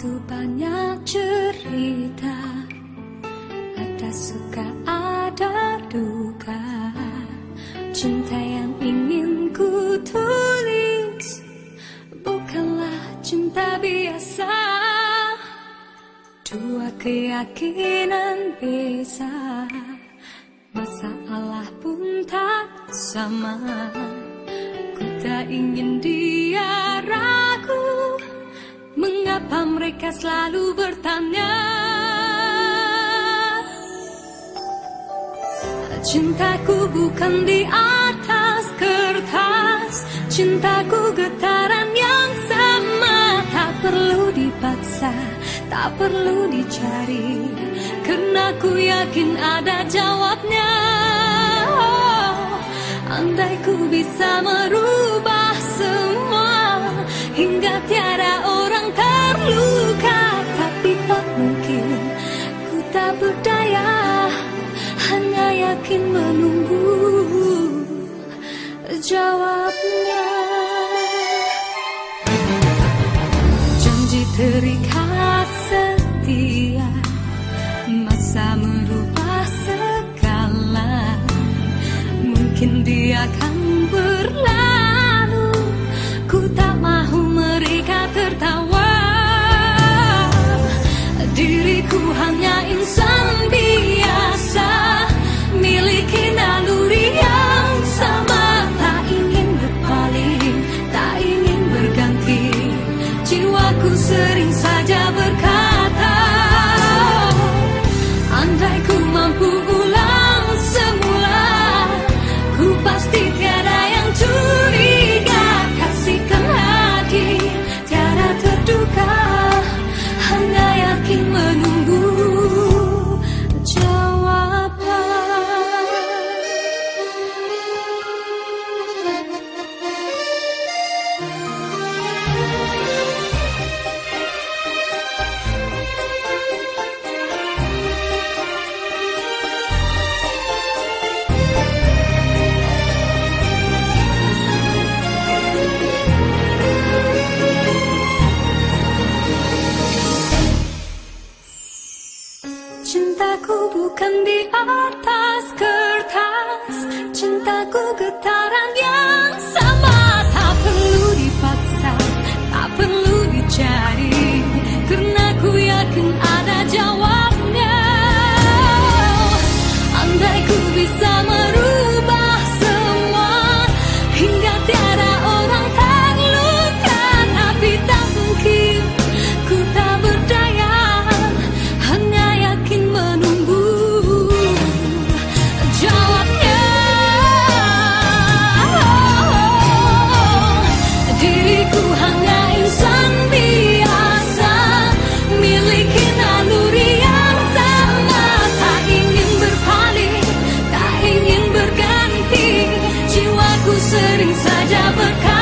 itu banyak cerita Ada suka ada duka. Cinta yang ingin ku tulis Bukanlah cinta biasa. Dua keyakinan bisa Masalah pun tak sama. Ku tak ingin di mereka selalu bertanya Cintaku bukan di atas kertas Cintaku getaran yang sama. Tak perlu dipaksa, tak perlu dicari Karena ku yakin ada jawabnya. Oh, Andai ku bisa merubah menunggu jawabnya. Janji terikat setia Masa merubah segala. Mungkin dia akan Cintaku bukan di atas kertas. Cintaku getaran yang sering saja berkata